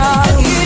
about you.